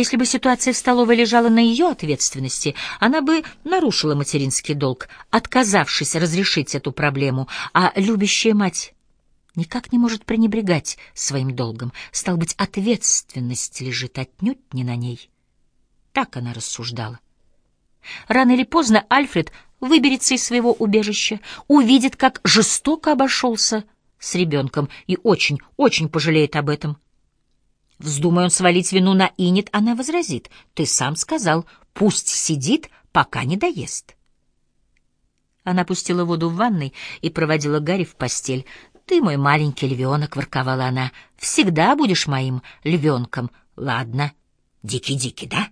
Если бы ситуация в столовой лежала на ее ответственности, она бы нарушила материнский долг, отказавшись разрешить эту проблему, а любящая мать никак не может пренебрегать своим долгом. Стал быть, ответственность лежит отнюдь не на ней. Так она рассуждала. Рано или поздно Альфред выберется из своего убежища, увидит, как жестоко обошелся с ребенком и очень, очень пожалеет об этом. Вздумай он свалить вину на Инет, она возразит. Ты сам сказал, пусть сидит, пока не доест. Она пустила воду в ванной и проводила Гарри в постель. «Ты мой маленький львенок», — ворковала она, — «всегда будешь моим львенком. Ладно, дикий-дикий, да?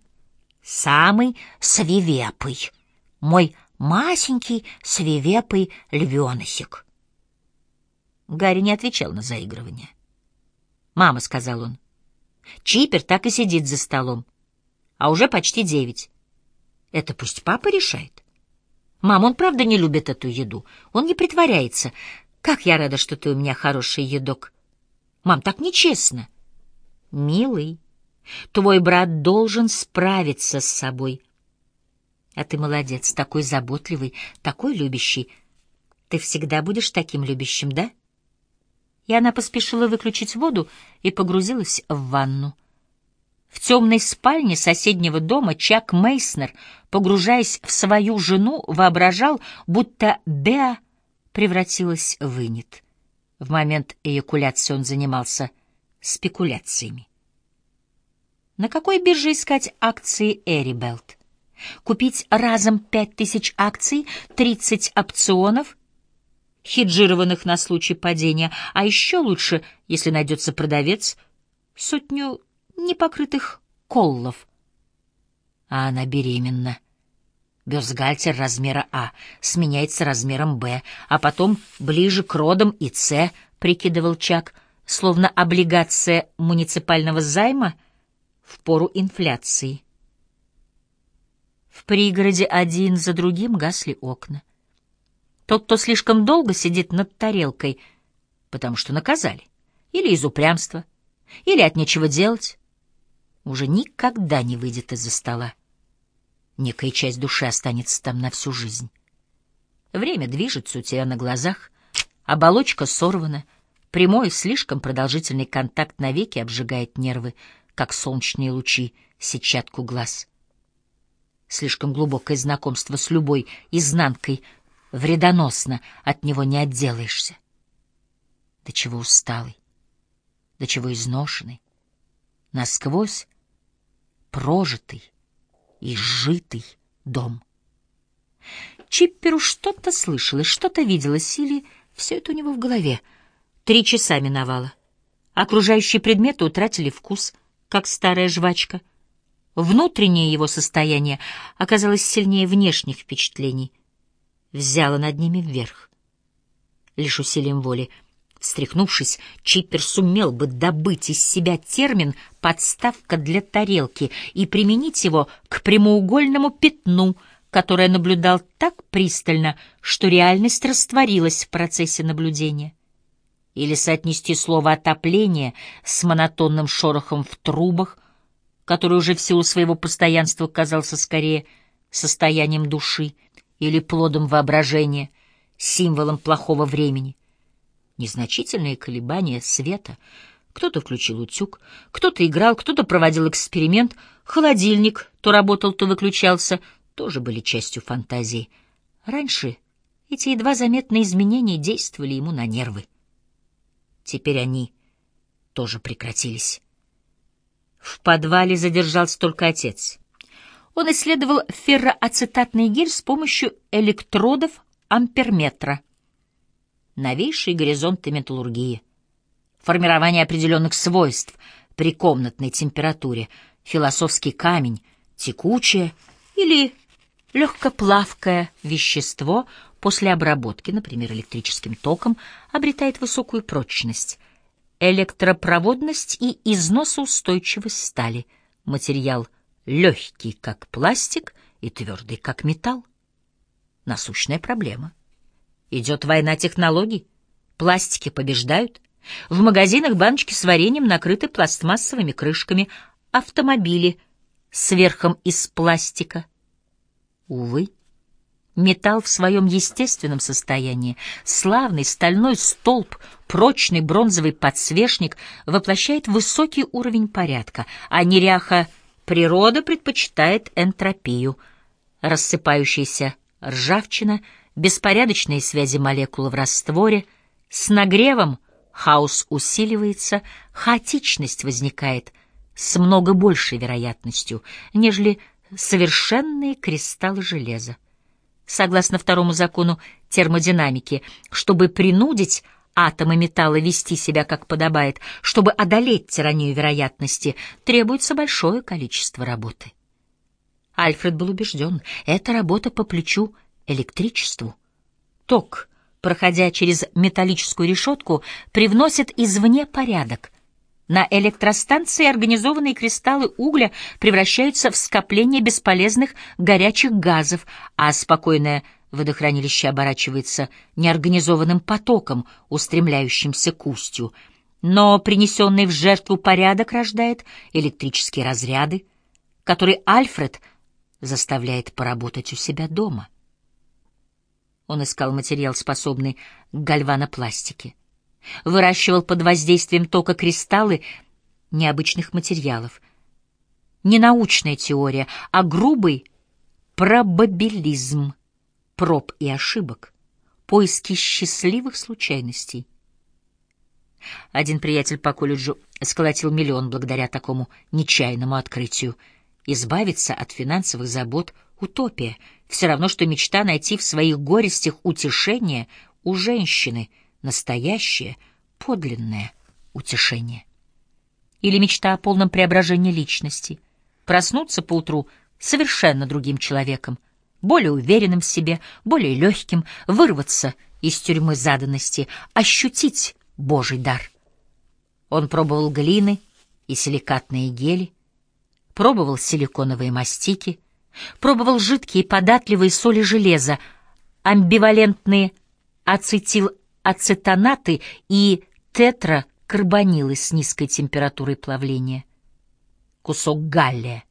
Самый свивепый, мой масенький свивепый львеносик». Гарри не отвечал на заигрывание. «Мама», — сказал он, — Чипер так и сидит за столом. А уже почти девять. Это пусть папа решает. Мам, он правда не любит эту еду. Он не притворяется. Как я рада, что ты у меня хороший едок. Мам, так нечестно. Милый, твой брат должен справиться с собой. А ты молодец, такой заботливый, такой любящий. Ты всегда будешь таким любящим, да? — и она поспешила выключить воду и погрузилась в ванну. В темной спальне соседнего дома Чак Мейснер, погружаясь в свою жену, воображал, будто Беа превратилась в инет. В момент эякуляции он занимался спекуляциями. На какой бирже искать акции Эрибелт? Купить разом пять тысяч акций, тридцать опционов хеджированных на случай падения, а еще лучше, если найдется продавец, сотню непокрытых коллов. А она беременна. Бюстгальтер размера А сменяется размером Б, а потом ближе к родам и С, прикидывал Чак, словно облигация муниципального займа в пору инфляции. В пригороде один за другим гасли окна. Тот, кто слишком долго сидит над тарелкой, потому что наказали, или из упрямства, или от нечего делать, уже никогда не выйдет из-за стола. Некая часть души останется там на всю жизнь. Время движется у тебя на глазах, оболочка сорвана, прямой, слишком продолжительный контакт навеки обжигает нервы, как солнечные лучи сетчатку глаз. Слишком глубокое знакомство с любой изнанкой — вредоносно, от него не отделаешься. До чего усталый, до чего изношенный, насквозь прожитый и сжитый дом. Чипперу что-то слышалось, что-то виделось, или все это у него в голове. Три часа миновало. Окружающие предметы утратили вкус, как старая жвачка. Внутреннее его состояние оказалось сильнее внешних впечатлений взяла над ними вверх. Лишь усилием воли, встряхнувшись, Чиппер сумел бы добыть из себя термин «подставка для тарелки» и применить его к прямоугольному пятну, которое наблюдал так пристально, что реальность растворилась в процессе наблюдения. Или соотнести слово «отопление» с монотонным шорохом в трубах, который уже в силу своего постоянства казался скорее состоянием души, или плодом воображения, символом плохого времени. Незначительные колебания света. Кто-то включил утюг, кто-то играл, кто-то проводил эксперимент. Холодильник то работал, то выключался, тоже были частью фантазии. Раньше эти едва заметные изменения действовали ему на нервы. Теперь они тоже прекратились. В подвале задержался только отец. Он исследовал ферроацетатный гель с помощью электродов амперметра. Новейшие горизонты металлургии. Формирование определенных свойств при комнатной температуре. Философский камень, текучее или легкоплавкое вещество после обработки, например, электрическим током, обретает высокую прочность, электропроводность и износоустойчивость стали. Материал – легкий, как пластик, и твердый, как металл. Насущная проблема. Идет война технологий. Пластики побеждают. В магазинах баночки с вареньем накрыты пластмассовыми крышками. Автомобили с верхом из пластика. Увы, металл в своем естественном состоянии, славный стальной столб, прочный бронзовый подсвечник воплощает высокий уровень порядка, а неряха природа предпочитает энтропию, рассыпающаяся ржавчина, беспорядочные связи молекул в растворе, с нагревом хаос усиливается, хаотичность возникает с много большей вероятностью, нежели совершенные кристаллы железа. Согласно второму закону термодинамики, чтобы принудить атомы металла вести себя как подобает, чтобы одолеть тиранию вероятности, требуется большое количество работы. Альфред был убежден, эта работа по плечу электричеству. Ток, проходя через металлическую решетку, привносит извне порядок — на электростанции организованные кристаллы угля превращаются в скопление бесполезных горячих газов, а спокойное водохранилище оборачивается неорганизованным потоком, устремляющимся к устью. Но принесенный в жертву порядок рождает электрические разряды, которые Альфред заставляет поработать у себя дома. Он искал материал, способный к гальванопластике выращивал под воздействием тока кристаллы необычных материалов. Не научная теория, а грубый пробабилизм проб и ошибок, поиски счастливых случайностей. Один приятель по колледжу сколотил миллион благодаря такому нечаянному открытию. Избавиться от финансовых забот — утопия. Все равно, что мечта найти в своих горестях утешение у женщины — настоящее, подлинное утешение. Или мечта о полном преображении личности, проснуться поутру совершенно другим человеком, более уверенным в себе, более легким, вырваться из тюрьмы заданности, ощутить Божий дар. Он пробовал глины и силикатные гели, пробовал силиконовые мастики, пробовал жидкие податливые соли железа, амбивалентные ацетил ацетонаты и тетракарбонилы с низкой температурой плавления. Кусок галлия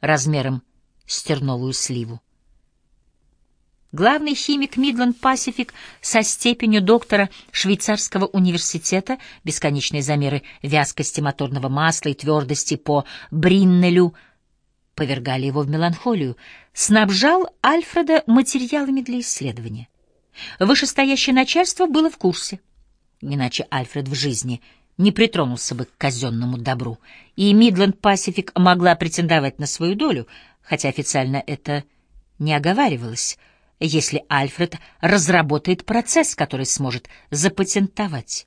размером с терновую сливу. Главный химик Мидленд Пасифик со степенью доктора швейцарского университета, бесконечные замеры вязкости моторного масла и твердости по Бриннелю повергали его в меланхолию, снабжал Альфреда материалами для исследования. Вышестоящее начальство было в курсе. Иначе Альфред в жизни не притронулся бы к казенному добру, и Мидленд Пасифик могла претендовать на свою долю, хотя официально это не оговаривалось, если Альфред разработает процесс, который сможет запатентовать.